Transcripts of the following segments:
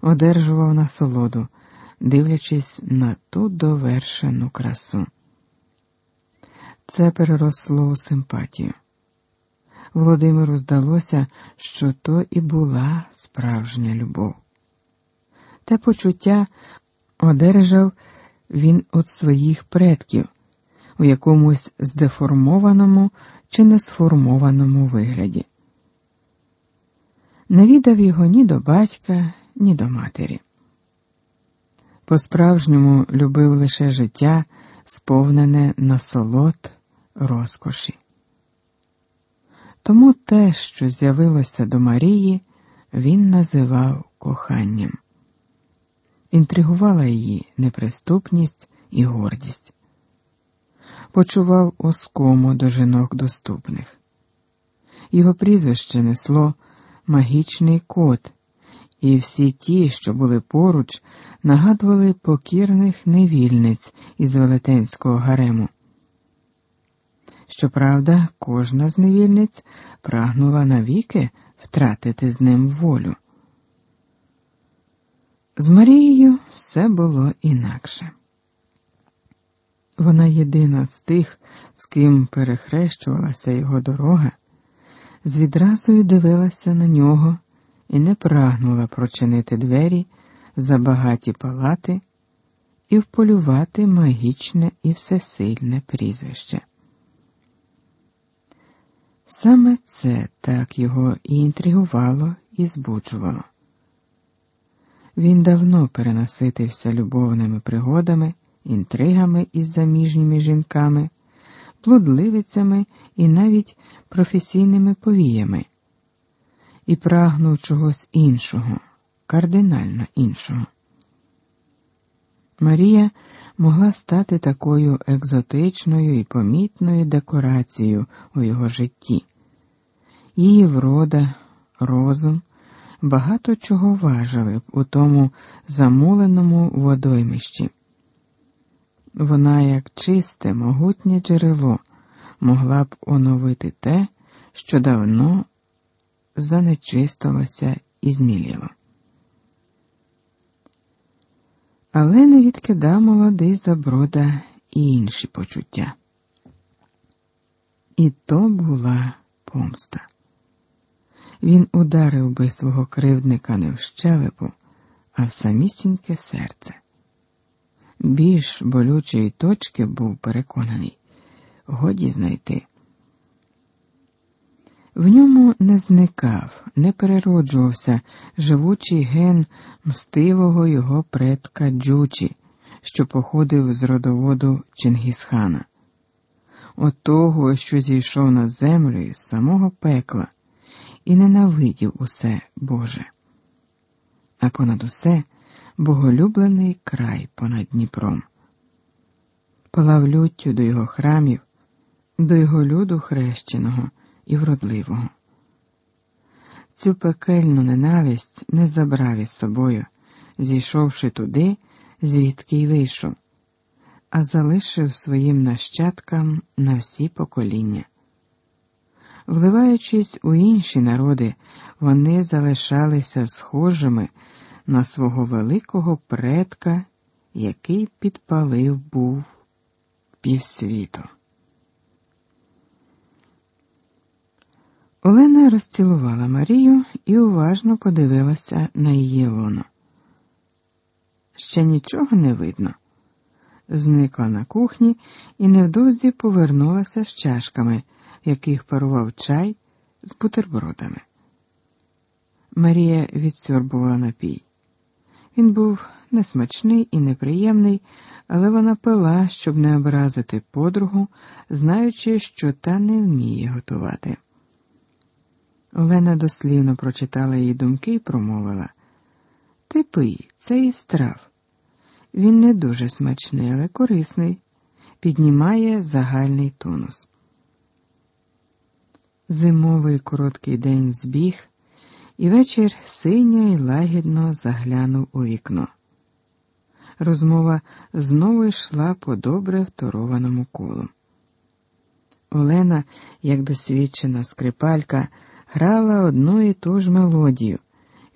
одержував насолоду, дивлячись на ту довершену красу. Це переросло у симпатію. Володимиру здалося, що то і була справжня любов. Те почуття одержав він від своїх предків у якомусь здеформованому чи несформованому вигляді. Не віддав його ні до батька, ні до матері. По справжньому любив лише життя, сповнене насолод розкоші. Тому те, що з'явилося до Марії, він називав коханням. Інтригувала її неприступність і гордість. Почував оскому до жінок доступних. Його прізвище несло магічний кот, і всі ті, що були поруч, нагадували покірних невільниць із велетенського гарему. Щоправда, кожна з невільниць прагнула навіки втратити з ним волю. З Марією все було інакше. Вона єдина з тих, з ким перехрещувалася його дорога, з відразою дивилася на нього і не прагнула прочинити двері за багаті палати і вполювати магічне і всесильне прізвище. Саме це так його і інтригувало і збуджувало. Він давно перенаситився любовними пригодами, інтригами із заміжніми жінками, блудливицями і навіть професійними повіями, і прагнув чогось іншого, кардинально іншого. Марія могла стати такою екзотичною і помітною декорацією у його житті. Її врода, розум багато чого важили б у тому замуленому водоймищі. Вона, як чисте, могутнє джерело, могла б оновити те, що давно занечистилося і зміліло. Але не відкидав молодий заброда і інші почуття. І то була помста. Він ударив би свого кривдника не в щелепу, а в самісіньке серце. Більш болючої точки був переконаний, годі знайти. В ньому не зникав, не перероджувався живучий ген мстивого його предка Джучі, що походив з родоводу Чингісхана, от того, що зійшов на землю із самого пекла і ненавидів усе Боже. А понад усе боголюблений край понад Дніпром. Палав люттю до його храмів, до його люду хрещеного і вродливого. Цю пекельну ненависть не забрав із собою, зійшовши туди, звідки й вийшов, а залишив своїм нащадкам на всі покоління. Вливаючись у інші народи, вони залишалися схожими на свого великого предка, який підпалив був півсвіту. Олена розцілувала Марію і уважно подивилася на її лоно. Ще нічого не видно. Зникла на кухні і невдовзі повернулася з чашками, в яких парував чай з бутербродами. Марія відсьорбувала напій. Він був несмачний і неприємний, але вона пила, щоб не образити подругу, знаючи, що та не вміє готувати. Олена дослівно прочитала її думки і промовила Ти пий, це і страв. Він не дуже смачний, але корисний, піднімає загальний тонус. Зимовий короткий день збіг, і вечір синьо і лагідно заглянув у вікно. Розмова знову йшла по добре второваному колу. Олена, як досвідчена скрипалька, грала одну і ту ж мелодію,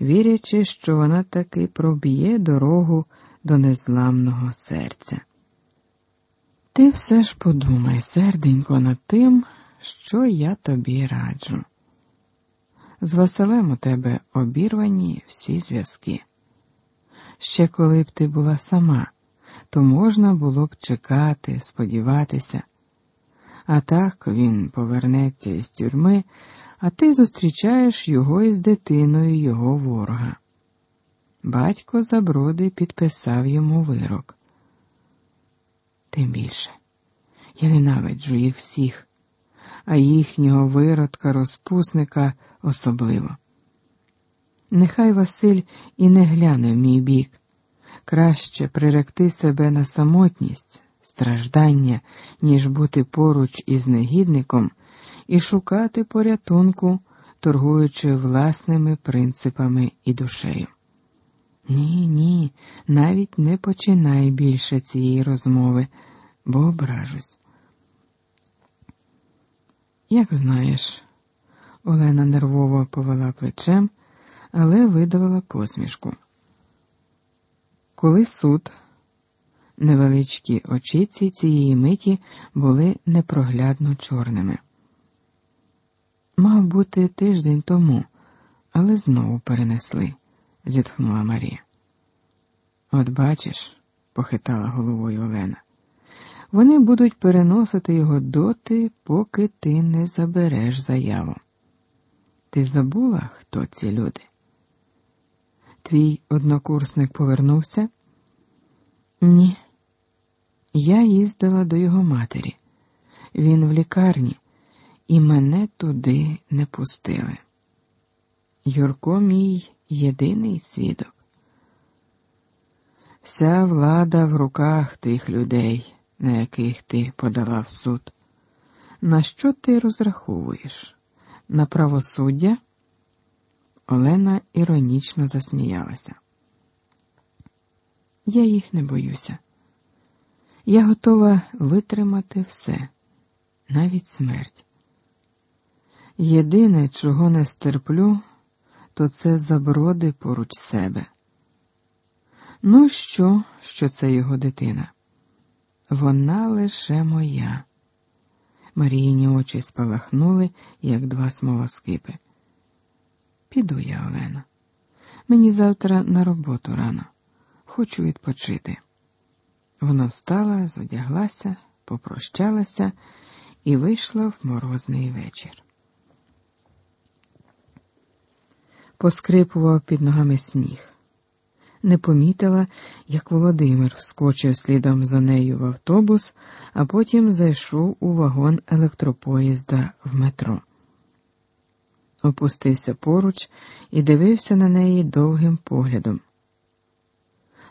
вірячи, що вона таки проб'є дорогу до незламного серця. Ти все ж подумай, серденько, над тим, що я тобі раджу. З Василем у тебе обірвані всі зв'язки. Ще коли б ти була сама, то можна було б чекати, сподіватися. А так він повернеться із тюрми, а ти зустрічаєш його із дитиною його ворога. Батько Заброди підписав йому вирок. Тим більше я ненавиджу їх всіх, а їхнього виродка, розпусника особливо. Нехай Василь і не гляне в мій бік, краще приректи себе на самотність, страждання, ніж бути поруч із негідником і шукати порятунку, торгуючи власними принципами і душею. Ні, ні, навіть не починай більше цієї розмови, бо ображусь. Як знаєш, Олена нервово повела плечем, але видавала посмішку. Коли суд, невеличкі очіці цієї миті були непроглядно чорними. Мав бути тиждень тому, але знову перенесли зітхнула Марія. От бачиш, похитала головою Олена, вони будуть переносити його доти, поки ти не забереш заяву. Ти забула, хто ці люди? Твій однокурсник повернувся? Ні. Я їздила до його матері. Він в лікарні, і мене туди не пустили. Юрко мій єдиний свідок. Вся влада в руках тих людей, на яких ти подала в суд. На що ти розраховуєш? На правосуддя? Олена іронічно засміялася. Я їх не боюся. Я готова витримати все, навіть смерть. Єдине, чого не стерплю, то це заброди поруч себе. Ну що, що це його дитина? Вона лише моя. Маріїні очі спалахнули, як два смолоскипи. Піду я, Олена. Мені завтра на роботу рано. Хочу відпочити. Вона встала, зодяглася, попрощалася і вийшла в морозний вечір. Поскрипував під ногами сніг. Не помітила, як Володимир вскочив слідом за нею в автобус, а потім зайшов у вагон електропоїзда в метро. Опустився поруч і дивився на неї довгим поглядом.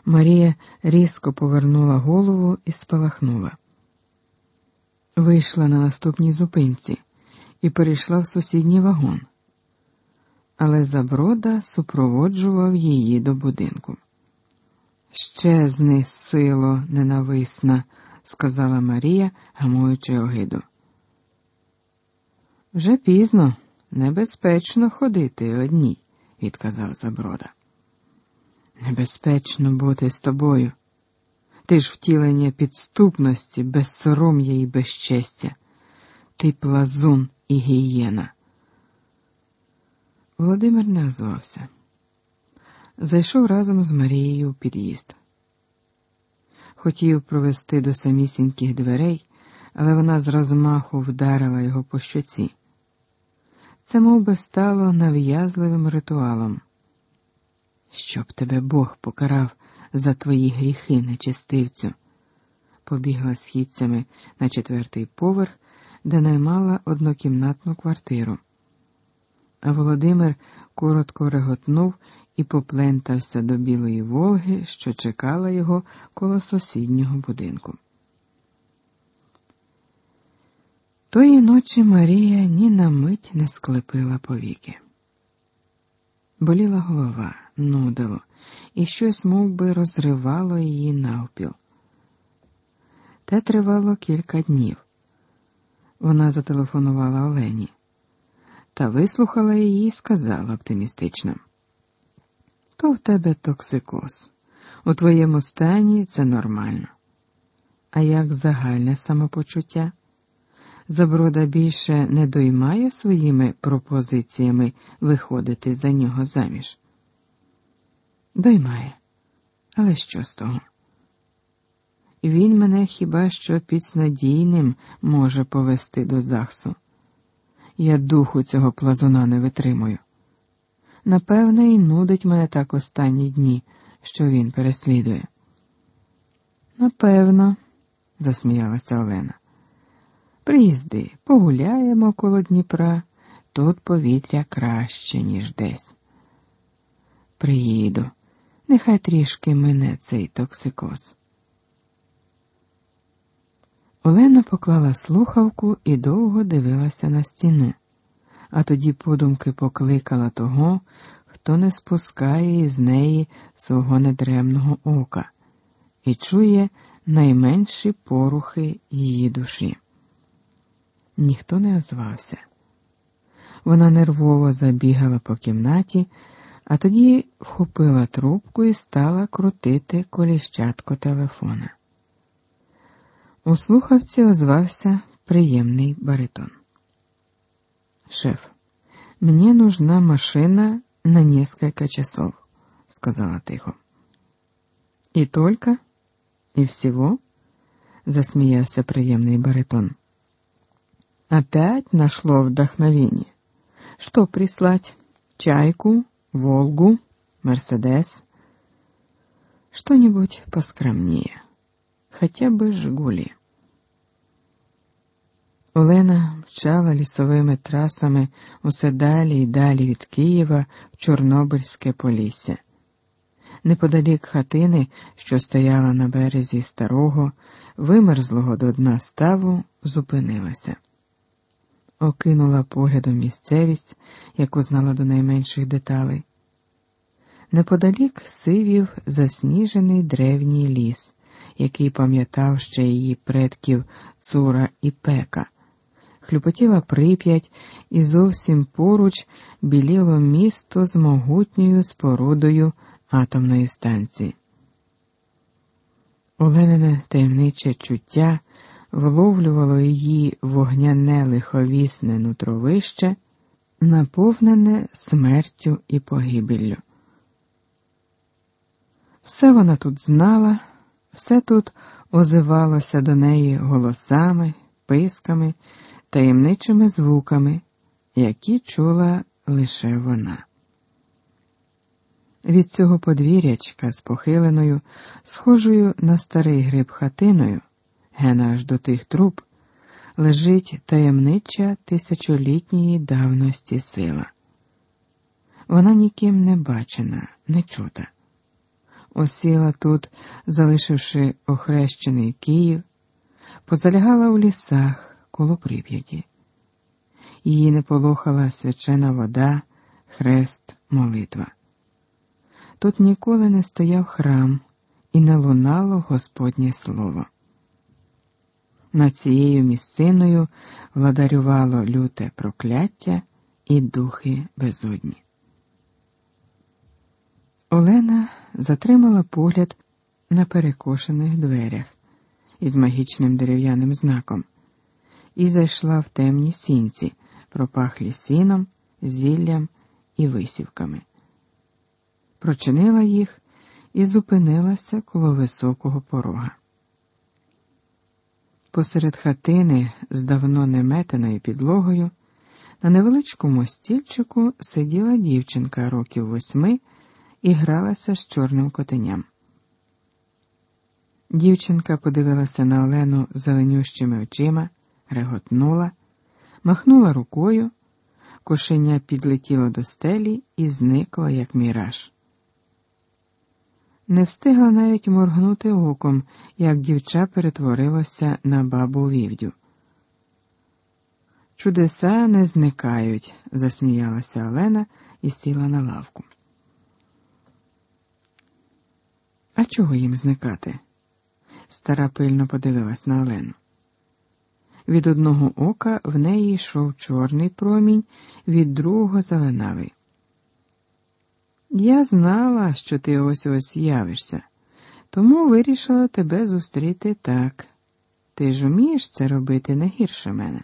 Марія різко повернула голову і спалахнула. Вийшла на наступній зупинці і перейшла в сусідній вагон але Заброда супроводжував її до будинку. Щезни, сило ненависна, сказала Марія, гамуючи огиду. Вже пізно, небезпечно ходити одній, відказав Заброда. Небезпечно бути з тобою. Ти ж втілення підступності, безсором'я і безчестя. Ти плазун і гієна. Володимир не озвався. Зайшов разом з Марією у під'їзд. Хотів провести до самісіньких дверей, але вона з розмаху вдарила його по щоці. Це мов би, стало нав'язливим ритуалом. Щоб тебе Бог покарав за твої гріхи, нечистивцю, побігла східцями на четвертий поверх, де наймала однокімнатну квартиру а Володимир коротко реготнув і поплентався до білої Волги, що чекала його коло сусіднього будинку. Тої ночі Марія ні на мить не склепила повіки. Боліла голова, нудило, і щось мов би, розривало її навпіл. Те тривало кілька днів. Вона зателефонувала Олені та вислухала її і сказала оптимістично. то в тебе токсикоз. У твоєму стані це нормально. А як загальне самопочуття? Заброда більше не доймає своїми пропозиціями виходити за нього заміж? Доймає. Але що з того? Він мене хіба що підснадійним може повести до захсу. Я духу цього плазуна не витримую. Напевне, і нудить мене так останні дні, що він переслідує. Напевно, засміялася Олена. Приїзди, погуляємо коло Дніпра, тут повітря краще, ніж десь. Приїду, нехай трішки мине цей токсикоз. Олена поклала слухавку і довго дивилася на стіну, а тоді подумки покликала того, хто не спускає із неї свого недремного ока і чує найменші порухи її душі. Ніхто не озвався. Вона нервово забігала по кімнаті, а тоді вхопила трубку і стала крутити коліщатко телефона. У слухавці озвався приємний баритон. Шеф, мне нужна машина на несколько часов, сказала тихо. И только? И всего? засмеялся приемный баритон. Опять нашло вдохновение. Что прислать? Чайку, Волгу, Мерседес? Что-нибудь поскромнее хотя би Жигулі. Олена мчала лісовими трасами усе далі і далі від Києва в Чорнобильське Полісся. Неподалік хатини, що стояла на березі старого, вимерзлого до дна ставу, зупинилася. Окинула поглядом місцевість, яку знала до найменших деталей. Неподалік сивів засніжений древній ліс, який пам'ятав ще її предків Цура і Пека. Хлюпотіла прип'ять, і зовсім поруч біліло місто з могутньою спорудою атомної станції. Оленине таємниче чуття вловлювало її вогняне лиховісне нутровище, наповнене смертю і погибеллю. Все вона тут знала. Все тут озивалося до неї голосами, писками, таємничими звуками, які чула лише вона. Від цього подвір'ячка з похиленою, схожою на старий гриб хатиною, гена аж до тих труб, лежить таємнича тисячолітньої давності сила. Вона ніким не бачена, не чута осіла тут, залишивши охрещений Київ, позалягала у лісах коло прип'яті. Її не полохала свячена вода, хрест, молитва. Тут ніколи не стояв храм і не лунало Господнє Слово. Над цією місциною владарювало люте прокляття і духи безодні. Олена затримала погляд на перекошених дверях із магічним дерев'яним знаком і зайшла в темні сінці, пропахлі сіном, зіллям і висівками. Прочинила їх і зупинилася коло високого порога. Посеред хатини з давно неметеною підлогою на невеличкому стільчику сиділа дівчинка років восьми і гралася з чорним котеням. Дівчинка подивилася на Олену зеленющими очима, реготнула, махнула рукою, кошеня підлетіло до стелі і зникло, як міраж. Не встигла навіть моргнути оком, як дівча перетворилося на бабу вівдю. Чудеса не зникають, засміялася Олена і сіла на лавку. А чого їм зникати? Стара пильно подивилась на Олену. Від одного ока в неї йшов чорний промінь, від другого зеленавий. Я знала, що ти ось ось явишся, тому вирішила тебе зустріти так. Ти ж умієш це робити не гірше мене.